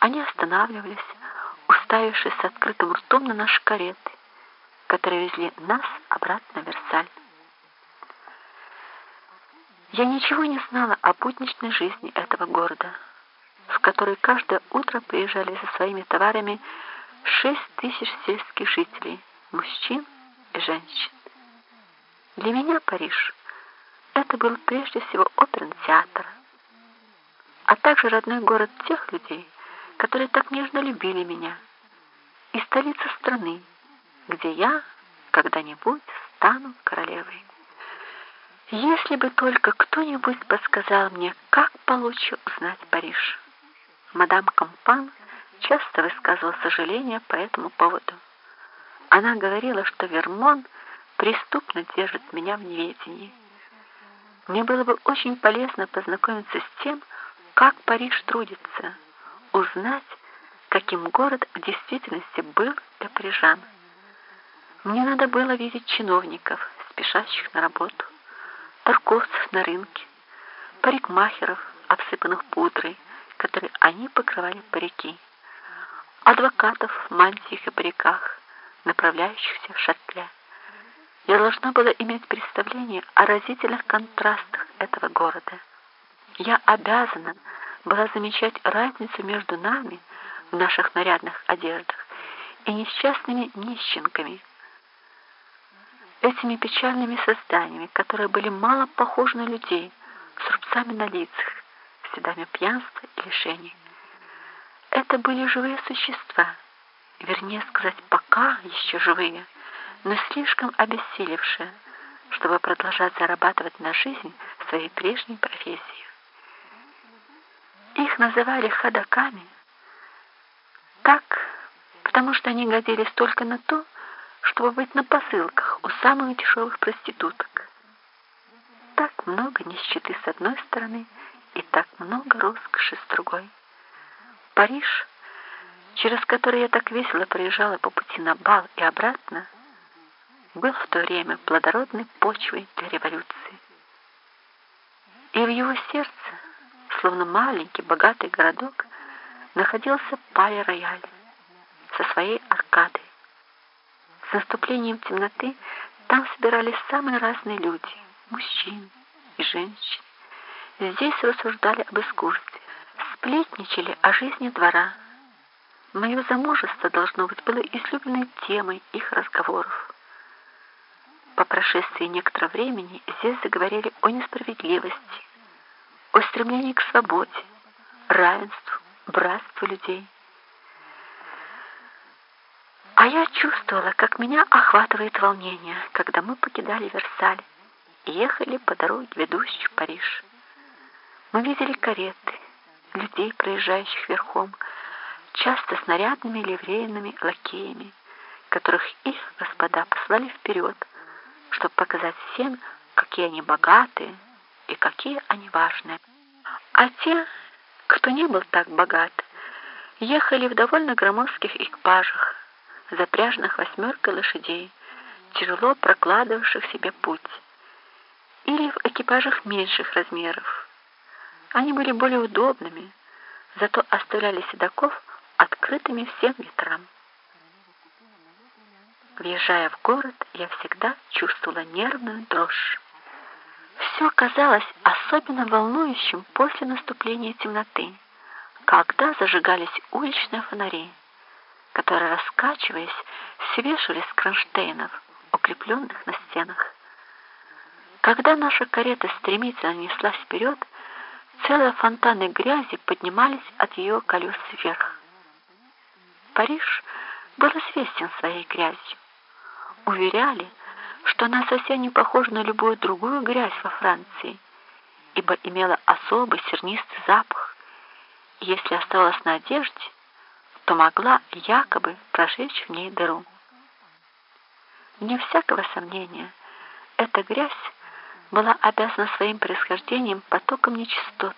Они останавливались, уставившись с открытым ртом на наши кареты, которые везли нас обратно в Версаль. Я ничего не знала о будничной жизни этого города, в который каждое утро приезжали со своими товарами шесть тысяч сельских жителей, мужчин и женщин. Для меня Париж — это был прежде всего оперный театр, а также родной город тех людей, которые так нежно любили меня, и столица страны, где я когда-нибудь стану королевой. Если бы только кто-нибудь подсказал мне, как получше узнать Париж. Мадам Кампан часто высказывала сожаление по этому поводу. Она говорила, что Вермон преступно держит меня в неведении. Мне было бы очень полезно познакомиться с тем, как Париж трудится, узнать, каким город в действительности был для парижан. Мне надо было видеть чиновников, спешащих на работу торговцев на рынке, парикмахеров, обсыпанных пудрой, которой они покрывали парики, адвокатов в мантиях и париках, направляющихся в шатле. Я должна была иметь представление о разительных контрастах этого города. Я обязана была замечать разницу между нами в наших нарядных одеждах и несчастными нищенками, этими печальными созданиями, которые были мало похожи на людей, с рубцами на лицах, следами пьянства и лишений. Это были живые существа, вернее сказать, пока еще живые, но слишком обессилевшие, чтобы продолжать зарабатывать на жизнь своей прежней профессией. Их называли ходаками, так, потому что они годились только на то, чтобы быть на посылках у самых дешевых проституток. Так много нищеты с одной стороны и так много роскоши с другой. Париж, через который я так весело проезжала по пути на бал и обратно, был в то время плодородной почвой для революции. И в его сердце, словно маленький богатый городок, находился Пале-Рояль со своей аркадой, с наступлением темноты там собирались самые разные люди, мужчины и женщины. Здесь рассуждали об искусстве, сплетничали о жизни двора. Мое замужество, должно быть, было излюбленной темой их разговоров. По прошествии некоторого времени здесь заговорили о несправедливости, о стремлении к свободе, равенству, братству людей. А я чувствовала, как меня охватывает волнение, когда мы покидали Версаль и ехали по дороге, ведущей в Париж. Мы видели кареты, людей, проезжающих верхом, часто с нарядными ливрейными лакеями, которых их господа послали вперед, чтобы показать всем, какие они богатые и какие они важные. А те, кто не был так богат, ехали в довольно громоздких экипажах, запряженных восьмеркой лошадей, тяжело прокладывавших себе путь, или в экипажах меньших размеров. Они были более удобными, зато оставляли седаков открытыми всем ветрам. Въезжая в город, я всегда чувствовала нервную дрожь. Все казалось особенно волнующим после наступления темноты, когда зажигались уличные фонари которые, раскачиваясь, свешивались с кронштейнов, укрепленных на стенах. Когда наша карета стремительно неслась вперед, целые фонтаны грязи поднимались от ее колес вверх. Париж был известен своей грязью. Уверяли, что она совсем не похожа на любую другую грязь во Франции, ибо имела особый сернистый запах, и если оставалась на одежде, то могла якобы прожечь в ней дыру. Вне всякого сомнения, эта грязь была обязана своим происхождением потоком нечистот,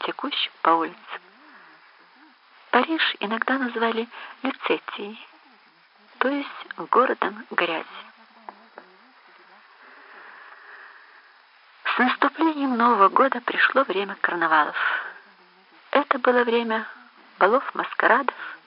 текущим по улицам. Париж иногда называли Люцетией, то есть городом грязи. С наступлением Нового года пришло время карнавалов. Это было время балов, маскарадов,